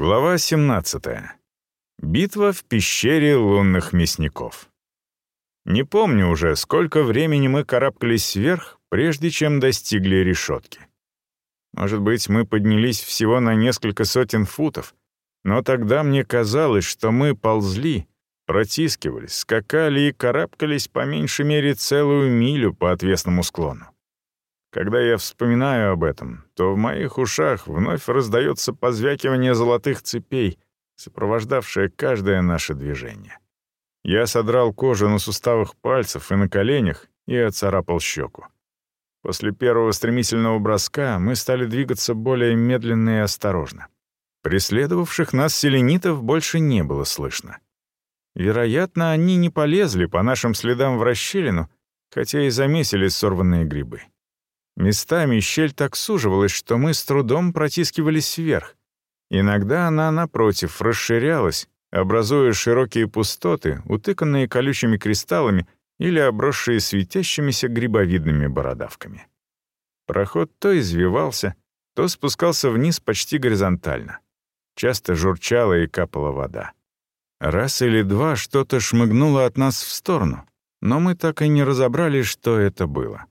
Глава 17. Битва в пещере лунных мясников. Не помню уже, сколько времени мы карабкались вверх, прежде чем достигли решетки. Может быть, мы поднялись всего на несколько сотен футов, но тогда мне казалось, что мы ползли, протискивались, скакали и карабкались по меньшей мере целую милю по отвесному склону. Когда я вспоминаю об этом, то в моих ушах вновь раздается позвякивание золотых цепей, сопровождавшее каждое наше движение. Я содрал кожу на суставах пальцев и на коленях и оцарапал щеку. После первого стремительного броска мы стали двигаться более медленно и осторожно. Преследовавших нас селенитов больше не было слышно. Вероятно, они не полезли по нашим следам в расщелину, хотя и заметили сорванные грибы. Местами щель так суживалась, что мы с трудом протискивались вверх. Иногда она, напротив, расширялась, образуя широкие пустоты, утыканные колючими кристаллами или обросшие светящимися грибовидными бородавками. Проход то извивался, то спускался вниз почти горизонтально. Часто журчала и капала вода. Раз или два что-то шмыгнуло от нас в сторону, но мы так и не разобрали, что это было.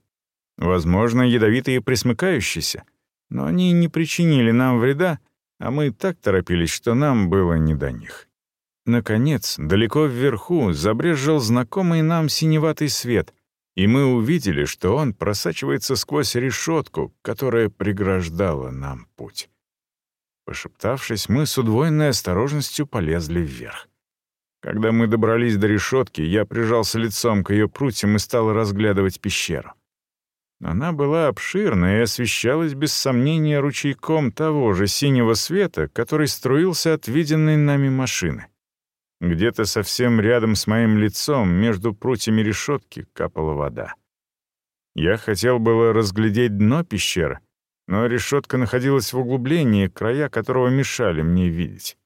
Возможно, ядовитые присмыкающиеся, но они не причинили нам вреда, а мы так торопились, что нам было не до них. Наконец, далеко вверху забрезжил знакомый нам синеватый свет, и мы увидели, что он просачивается сквозь решетку, которая преграждала нам путь. Пошептавшись, мы с удвоенной осторожностью полезли вверх. Когда мы добрались до решетки, я прижался лицом к ее прутьям и стал разглядывать пещеру. Она была обширна и освещалась без сомнения ручейком того же синего света, который струился от виденной нами машины. Где-то совсем рядом с моим лицом, между прутьями решетки, капала вода. Я хотел было разглядеть дно пещеры, но решетка находилась в углублении, края которого мешали мне видеть.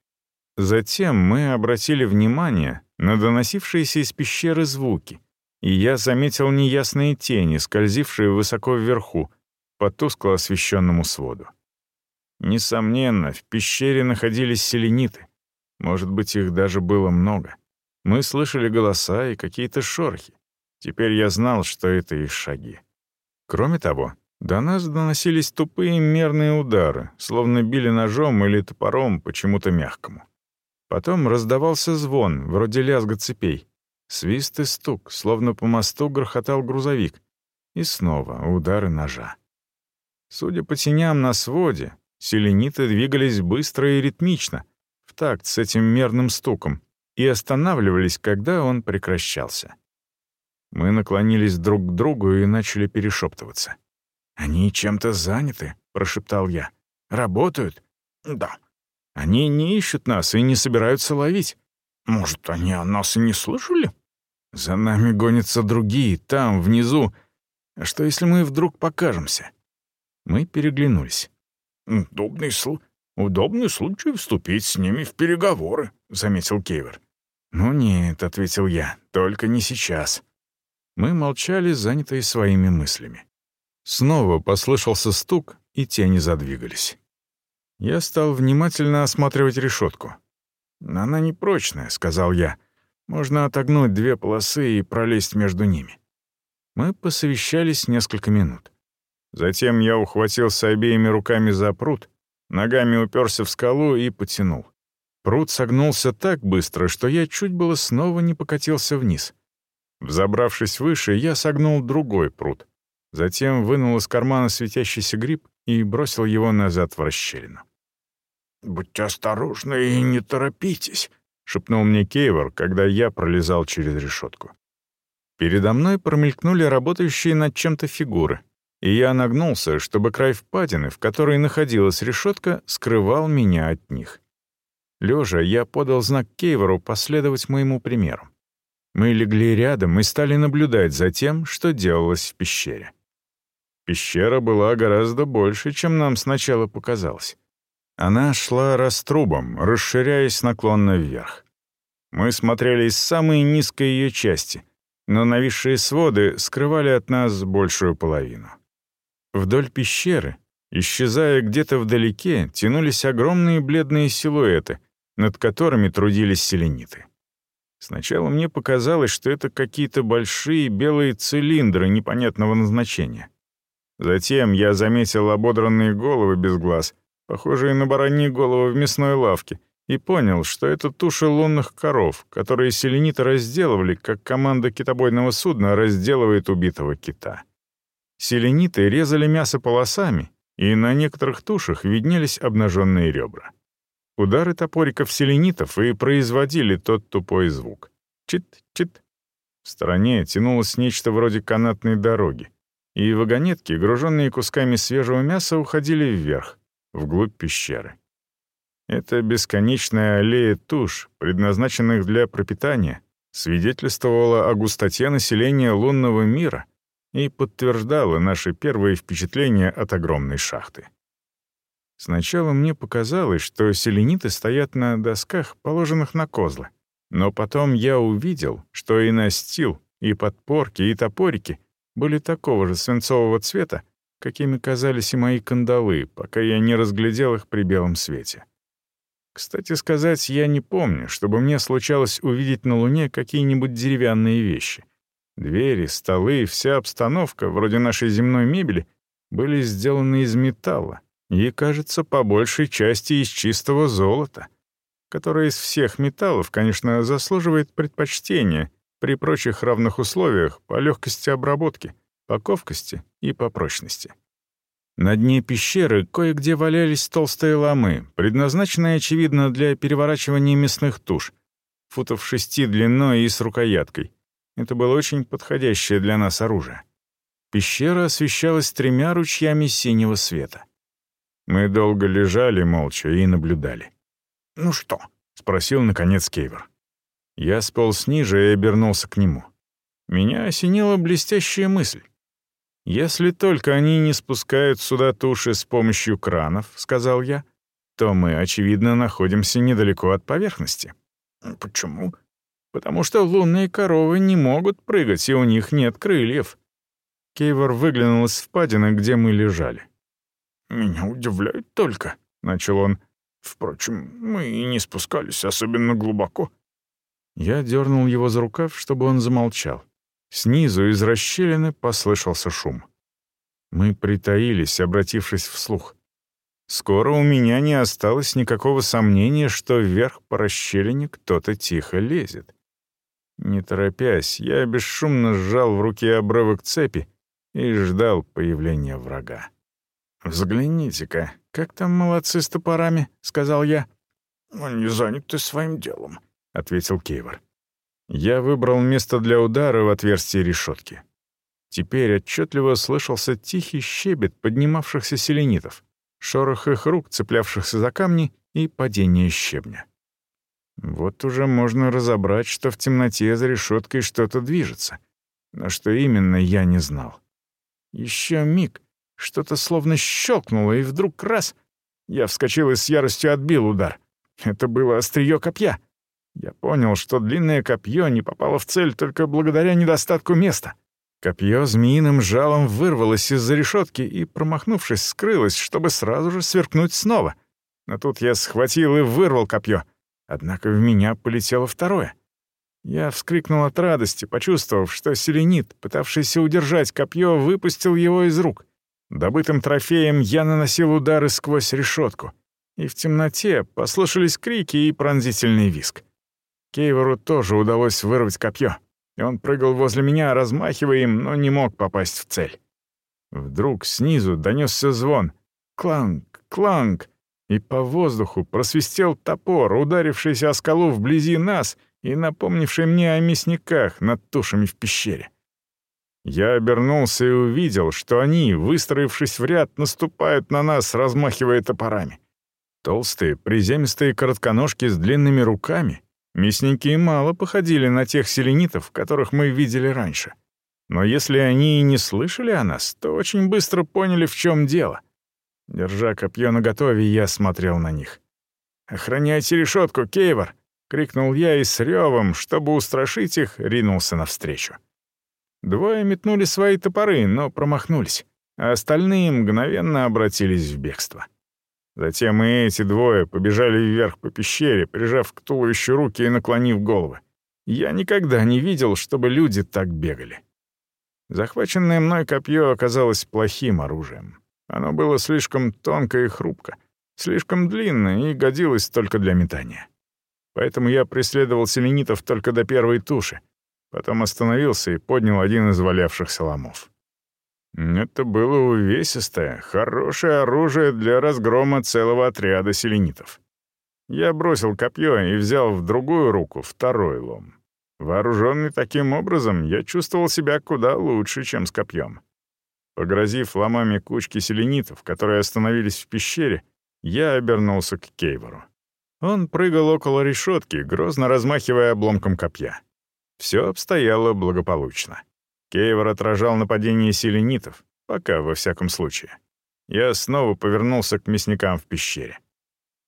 Затем мы обратили внимание на доносившиеся из пещеры звуки — и я заметил неясные тени, скользившие высоко вверху, по тускло освещенному своду. Несомненно, в пещере находились селениты. Может быть, их даже было много. Мы слышали голоса и какие-то шорохи. Теперь я знал, что это их шаги. Кроме того, до нас доносились тупые мерные удары, словно били ножом или топором почему-то мягкому. Потом раздавался звон, вроде лязга цепей, Свист и стук, словно по мосту грохотал грузовик. И снова удары ножа. Судя по теням на своде, селениты двигались быстро и ритмично, в такт с этим мерным стуком, и останавливались, когда он прекращался. Мы наклонились друг к другу и начали перешептываться. «Они чем-то заняты», — прошептал я. «Работают?» «Да». «Они не ищут нас и не собираются ловить». «Может, они о нас и не слышали?» За нами гонятся другие, там, внизу. А что, если мы вдруг покажемся?» Мы переглянулись. «Удобный, сл... Удобный случай вступить с ними в переговоры», — заметил Кейвер. «Ну нет», — ответил я, — «только не сейчас». Мы молчали, занятые своими мыслями. Снова послышался стук, и тени задвигались. Я стал внимательно осматривать решетку. «Она непрочная», — сказал я. Можно отогнуть две полосы и пролезть между ними. Мы посовещались несколько минут. Затем я ухватился обеими руками за пруд, ногами уперся в скалу и потянул. Пруд согнулся так быстро, что я чуть было снова не покатился вниз. Взобравшись выше, я согнул другой пруд. Затем вынул из кармана светящийся гриб и бросил его назад в расщелину. «Будьте осторожны и не торопитесь», — шепнул мне Кейвор, когда я пролезал через решетку. Передо мной промелькнули работающие над чем-то фигуры, и я нагнулся, чтобы край впадины, в которой находилась решетка, скрывал меня от них. Лежа, я подал знак Кейвору последовать моему примеру. Мы легли рядом и стали наблюдать за тем, что делалось в пещере. Пещера была гораздо больше, чем нам сначала показалось. Она шла раструбом, расширяясь наклонно вверх. Мы смотрели из самой низкой ее части, но нависшие своды скрывали от нас большую половину. Вдоль пещеры, Исчезая где-то вдалеке, тянулись огромные бледные силуэты, над которыми трудились селениты. Сначала мне показалось, что это какие-то большие белые цилиндры непонятного назначения. Затем я заметил ободранные головы без глаз, похожие на бараньи головы в мясной лавке, и понял, что это туши лунных коров, которые селениты разделывали, как команда китобойного судна разделывает убитого кита. Селениты резали мясо полосами, и на некоторых тушах виднелись обнаженные ребра. Удары топориков селенитов и производили тот тупой звук. Чит-чит. В стороне тянулось нечто вроде канатной дороги, и вагонетки, груженные кусками свежего мяса, уходили вверх, вглубь пещеры. Эта бесконечная аллея туш, предназначенных для пропитания, свидетельствовала о густоте населения лунного мира и подтверждала наши первые впечатления от огромной шахты. Сначала мне показалось, что селениты стоят на досках, положенных на козлы. Но потом я увидел, что и настил, и подпорки, и топорики были такого же свинцового цвета, какими казались и мои кандалы, пока я не разглядел их при белом свете. Кстати сказать, я не помню, чтобы мне случалось увидеть на Луне какие-нибудь деревянные вещи. Двери, столы, вся обстановка, вроде нашей земной мебели, были сделаны из металла и, кажется, по большей части из чистого золота, которое из всех металлов, конечно, заслуживает предпочтения при прочих равных условиях по легкости обработки, по ковкости и по прочности. На дне пещеры кое-где валялись толстые ломы, предназначенные, очевидно, для переворачивания мясных туш, футов шести длиной и с рукояткой. Это было очень подходящее для нас оружие. Пещера освещалась тремя ручьями синего света. Мы долго лежали молча и наблюдали. «Ну что?» — спросил, наконец, Кейвер. Я сполз ниже и обернулся к нему. Меня осенила блестящая мысль. «Если только они не спускают сюда туши с помощью кранов», — сказал я, «то мы, очевидно, находимся недалеко от поверхности». «Почему?» «Потому что лунные коровы не могут прыгать, и у них нет крыльев». Кейвор выглянул из впадины, где мы лежали. «Меня удивляет только», — начал он. «Впрочем, мы и не спускались особенно глубоко». Я дернул его за рукав, чтобы он замолчал. Снизу из расщелины послышался шум. Мы притаились, обратившись вслух. Скоро у меня не осталось никакого сомнения, что вверх по расщелине кто-то тихо лезет. Не торопясь, я бесшумно сжал в руке обрывок цепи и ждал появления врага. «Взгляните-ка, как там молодцы с топорами?» — сказал я. «Они заняты своим делом», — ответил Кейвор. Я выбрал место для удара в отверстие решетки. Теперь отчетливо слышался тихий щебет поднимавшихся селенитов, шорох их рук, цеплявшихся за камни, и падение щебня. Вот уже можно разобрать, что в темноте за решеткой что-то движется. Но что именно, я не знал. Еще миг, что-то словно щелкнуло, и вдруг раз... Я вскочил и с яростью отбил удар. Это было острие копья — я понял, что длинное копье не попало в цель только благодаря недостатку места. Копье змеиным жалом вырвалось из-за решетки и, промахнувшись, скрылось, чтобы сразу же сверкнуть снова. Но тут я схватил и вырвал копье. Однако в меня полетело второе. Я вскрикнул от радости, почувствовав, что селенит, пытавшийся удержать копье, выпустил его из рук. Добытым трофеем я наносил удары сквозь решетку. И в темноте послышались крики и пронзительный виск. Кейвору тоже удалось вырвать копье, и он прыгал возле меня, размахивая им, но не мог попасть в цель. Вдруг снизу донесся звон. Кланг, кланг, и по воздуху просвистел топор, ударившийся о скалу вблизи нас и напомнивший мне о мясниках над тушами в пещере. Я обернулся и увидел, что они, выстроившись в ряд, наступают на нас, размахивая топорами. Толстые, приземистые коротконожки с длинными руками Мясники мало походили на тех селенитов, которых мы видели раньше. Но если они и не слышали о нас, то очень быстро поняли, в чем дело. Держа копье наготове, я смотрел на них. «Охраняйте решетку, Кейвор!» — крикнул я и с ревом, чтобы устрашить их, ринулся навстречу. Двое метнули свои топоры, но промахнулись. а остальные мгновенно обратились в бегство. Затем и эти двое побежали вверх по пещере, прижав к туловищу руки и наклонив головы. Я никогда не видел, чтобы люди так бегали. Захваченное мной копье оказалось плохим оружием. Оно было слишком тонко и хрупко, слишком длинно и годилось только для метания. Поэтому я преследовал селенитов только до первой туши, потом остановился и поднял один из валявшихся ломов. Это было увесистое, хорошее оружие для разгрома целого отряда селенитов. Я бросил копье и взял в другую руку второй лом. Вооруженный таким образом, я чувствовал себя куда лучше, чем с копьем. Погрозив ломами кучки селенитов, которые остановились в пещере, я обернулся к Кейвору. Он прыгал около решетки, грозно размахивая обломком копья. Все обстояло благополучно. Кейвор отражал нападение селенитов, пока, во всяком случае. Я снова повернулся к мясникам в пещере.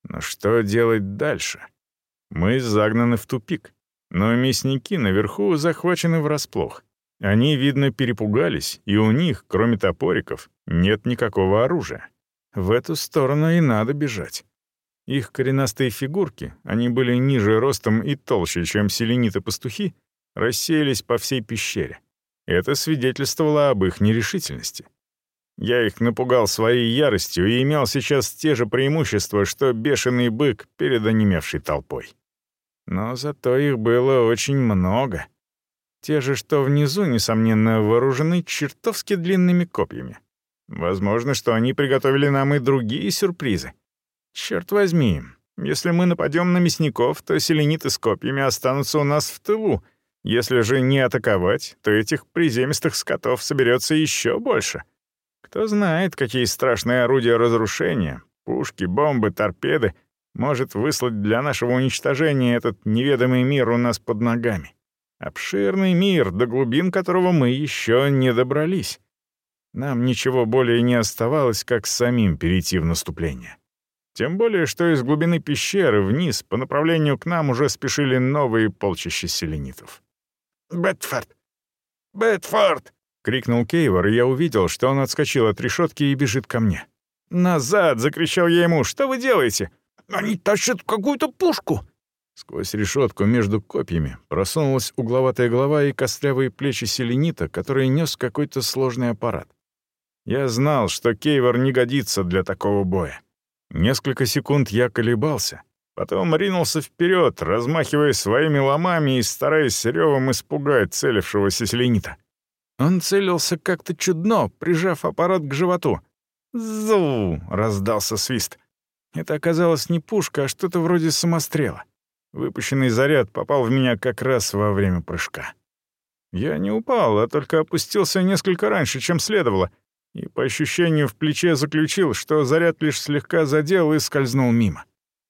Но что делать дальше? Мы загнаны в тупик. Но мясники наверху захвачены врасплох. Они, видно, перепугались, и у них, кроме топориков, нет никакого оружия. В эту сторону и надо бежать. Их коренастые фигурки, они были ниже ростом и толще, чем селениты-пастухи, рассеялись по всей пещере. Это свидетельствовало об их нерешительности. Я их напугал своей яростью и имел сейчас те же преимущества, что бешеный бык перед онемевшей толпой. Но зато их было очень много. Те же, что внизу, несомненно, вооружены чертовски длинными копьями. Возможно, что они приготовили нам и другие сюрпризы. Черт возьми, если мы нападем на мясников, то селениты с копьями останутся у нас в тылу. Если же не атаковать, то этих приземистых скотов соберется еще больше. Кто знает, какие страшные орудия разрушения, пушки, бомбы, торпеды, может выслать для нашего уничтожения этот неведомый мир у нас под ногами. Обширный мир, до глубин которого мы еще не добрались. Нам ничего более не оставалось, как самим перейти в наступление. Тем более, что из глубины пещеры вниз по направлению к нам уже спешили новые полчища селенитов. «Бетфорд! Бетфорд!» — крикнул Кейвор, и я увидел, что он отскочил от решетки и бежит ко мне. «Назад!» — закричал я ему. «Что вы делаете?» «Они тащат какую-то пушку!» Сквозь решетку между копьями просунулась угловатая голова и костлявые плечи селенита, который нес какой-то сложный аппарат. Я знал, что Кейвор не годится для такого боя. Несколько секунд я колебался, потом ринулся вперед, размахивая своими ломами и стараясь ревом испугать целившегося селенита. Он целился как-то чудно, прижав аппарат к животу. «Зу!» — раздался свист. Это оказалось не пушка, а что-то вроде самострела. Выпущенный заряд попал в меня как раз во время прыжка. Я не упал, а только опустился несколько раньше, чем следовало, и по ощущению в плече заключил, что заряд лишь слегка задел и скользнул мимо.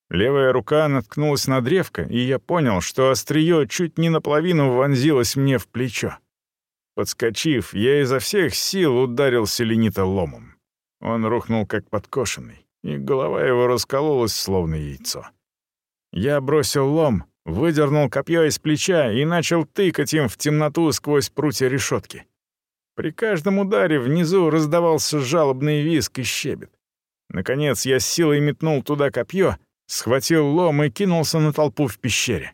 Левая рука наткнулась на древко, и я понял, что острие чуть не наполовину вонзилось мне в плечо. Подскочив, я изо всех сил ударил селенита ломом. Он рухнул как подкошенный, и голова его раскололась, словно яйцо. Я бросил лом, выдернул копье из плеча и начал тыкать им в темноту сквозь прутья решетки. При каждом ударе внизу раздавался жалобный визг и щебет. Наконец я с силой метнул туда копье, схватил лом и кинулся на толпу в пещере.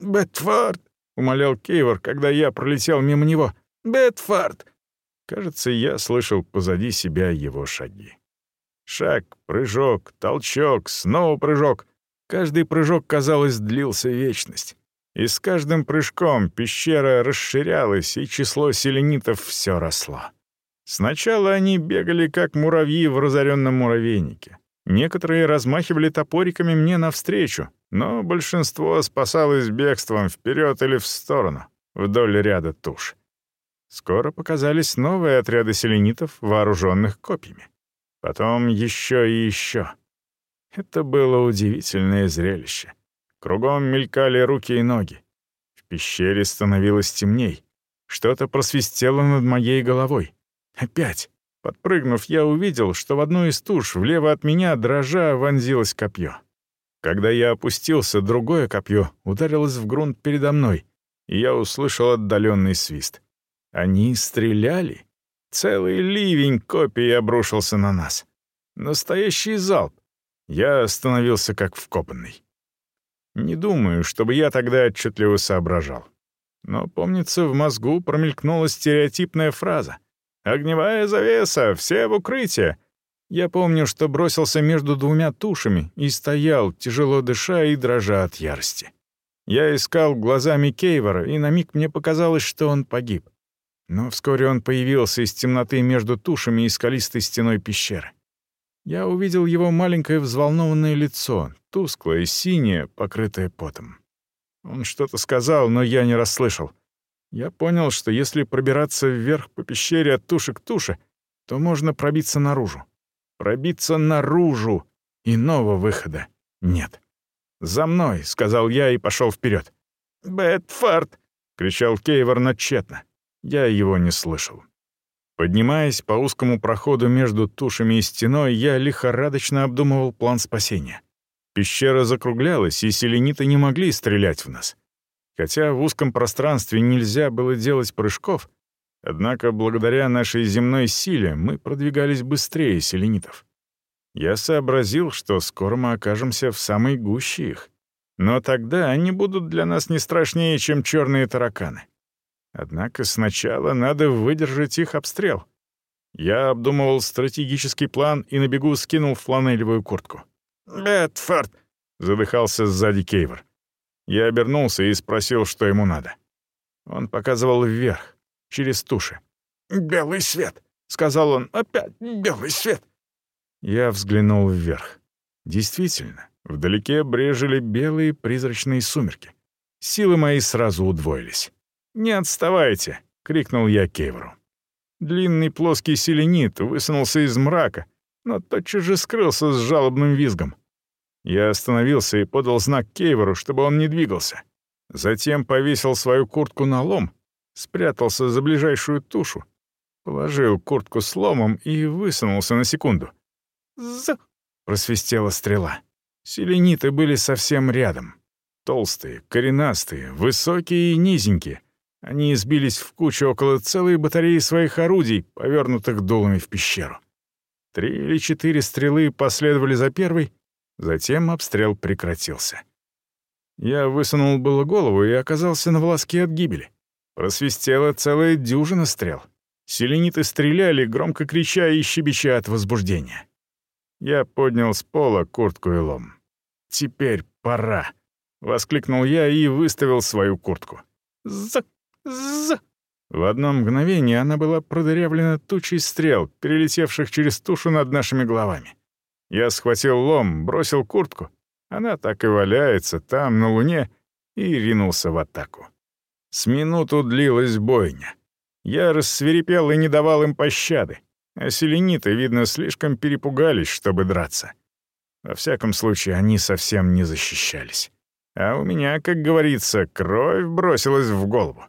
«Бетфорд!» — умолял Кейвор, когда я пролетел мимо него. Бетфорд!» Кажется, я слышал позади себя его шаги. Шаг, прыжок, толчок, снова прыжок. Каждый прыжок, казалось, длился вечность. И с каждым прыжком пещера расширялась, и число селенитов все росло. Сначала они бегали, как муравьи в разоренном муравейнике. Некоторые размахивали топориками мне навстречу, но большинство спасалось бегством вперед или в сторону, вдоль ряда туш. Скоро показались новые отряды селенитов, вооруженных копьями. Потом еще и еще. Это было удивительное зрелище. Кругом мелькали руки и ноги. В пещере становилось темней. Что-то просвистело над моей головой. Опять. Подпрыгнув, я увидел, что в одну из туш влево от меня, дрожа, вонзилось копье. Когда я опустился, другое копье ударилось в грунт передо мной, и я услышал отдаленный свист. Они стреляли. Целый ливень копий обрушился на нас. Настоящий залп. Я остановился как вкопанный. Не думаю, чтобы я тогда отчетливо соображал. Но, помнится, в мозгу промелькнула стереотипная фраза. «Огневая завеса! Все в укрытие!» Я помню, что бросился между двумя тушами и стоял, тяжело дыша и дрожа от ярости. Я искал глазами Кейвора, и на миг мне показалось, что он погиб. Но вскоре он появился из темноты между тушами и скалистой стеной пещеры. Я увидел его маленькое взволнованное лицо, тусклое, синее, покрытое потом. Он что-то сказал, но я не расслышал. Я понял, что если пробираться вверх по пещере от туши к туше, то можно пробиться наружу. Пробиться наружу! Иного выхода нет. «За мной!» — сказал я и пошел вперед. «Бэтфорд!» — кричал Кейвор, но тщетно. Я его не слышал. Поднимаясь по узкому проходу между тушами и стеной, я лихорадочно обдумывал план спасения. Пещера закруглялась, и селениты не могли стрелять в нас. Хотя в узком пространстве нельзя было делать прыжков, однако благодаря нашей земной силе мы продвигались быстрее селенитов. Я сообразил, что скоро мы окажемся в самой гуще их. Но тогда они будут для нас не страшнее, чем черные тараканы. Однако сначала надо выдержать их обстрел. Я обдумывал стратегический план и на бегу скинул фланелевую куртку. «Бетфорд!» — задыхался сзади Кейвор. Я обернулся и спросил, что ему надо. Он показывал вверх, через туши. «Белый свет!» — сказал он. «Опять белый свет!» Я взглянул вверх. Действительно, вдалеке брежели белые призрачные сумерки. Силы мои сразу удвоились. «Не отставайте!» — крикнул я Кейвору. Длинный плоский селенит высунулся из мрака, но тотчас же скрылся с жалобным визгом. Я остановился и подал знак Кейвору, чтобы он не двигался. Затем повесил свою куртку на лом, спрятался за ближайшую тушу, положил куртку с ломом и высунулся на секунду. «З!» — просвистела стрела. Селениты были совсем рядом. Толстые, коренастые, высокие и низенькие. Они сбились в кучу около целой батареи своих орудий, повернутых дулами в пещеру. Три или четыре стрелы последовали за первой, затем обстрел прекратился. Я высунул было голову и оказался на волоске от гибели. Просвистела целая дюжина стрел. Селениты стреляли, громко крича и щебеча от возбуждения. Я поднял с пола куртку и лом. «Теперь пора!» — воскликнул я и выставил свою куртку. «Зак! З!» В одно мгновение она была продырявлена тучей стрел, перелетевших через тушу над нашими головами. Я схватил лом, бросил куртку. Она так и валяется там, на луне, и ринулся в атаку. С минуту длилась бойня. Я рассверепел и не давал им пощады, а селениты, видно, слишком перепугались, чтобы драться. Во всяком случае, они совсем не защищались. А у меня, как говорится, кровь бросилась в голову.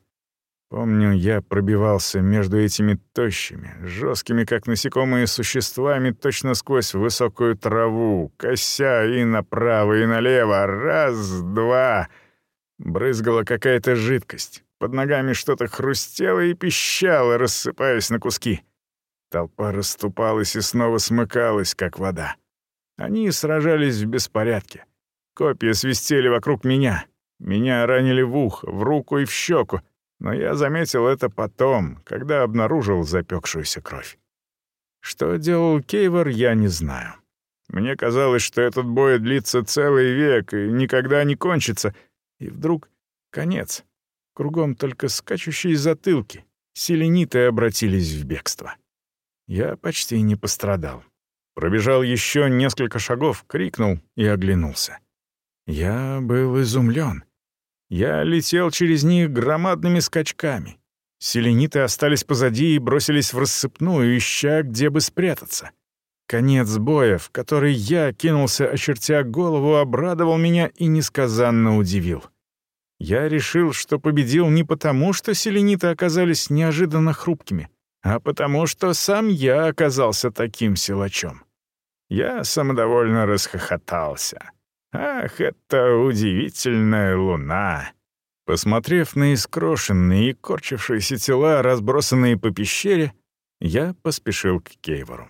Помню, я пробивался между этими тощими, жесткими, как насекомые, существами точно сквозь высокую траву, кося и направо, и налево. Раз, два. Брызгала какая-то жидкость. Под ногами что-то хрустело и пищало, рассыпаясь на куски. Толпа расступалась и снова смыкалась, как вода. Они сражались в беспорядке. Копья свистели вокруг меня. Меня ранили в ухо, в руку и в щеку — но я заметил это потом, когда обнаружил запекшуюся кровь. Что делал Кейвор, я не знаю. Мне казалось, что этот бой длится целый век и никогда не кончится. И вдруг конец. Кругом только скачущие затылки. Селениты обратились в бегство. Я почти не пострадал. Пробежал еще несколько шагов, крикнул и оглянулся. Я был изумлен. Я летел через них громадными скачками. Селениты остались позади и бросились в рассыпную, ища, где бы спрятаться. Конец боя, в который я кинулся, очертя голову, обрадовал меня и несказанно удивил. Я решил, что победил не потому, что селениты оказались неожиданно хрупкими, а потому, что сам я оказался таким силачом. Я самодовольно расхохотался. Ах, это удивительная луна! Посмотрев на искрошенные и корчившиеся тела, разбросанные по пещере, Я поспешил к Кейвору.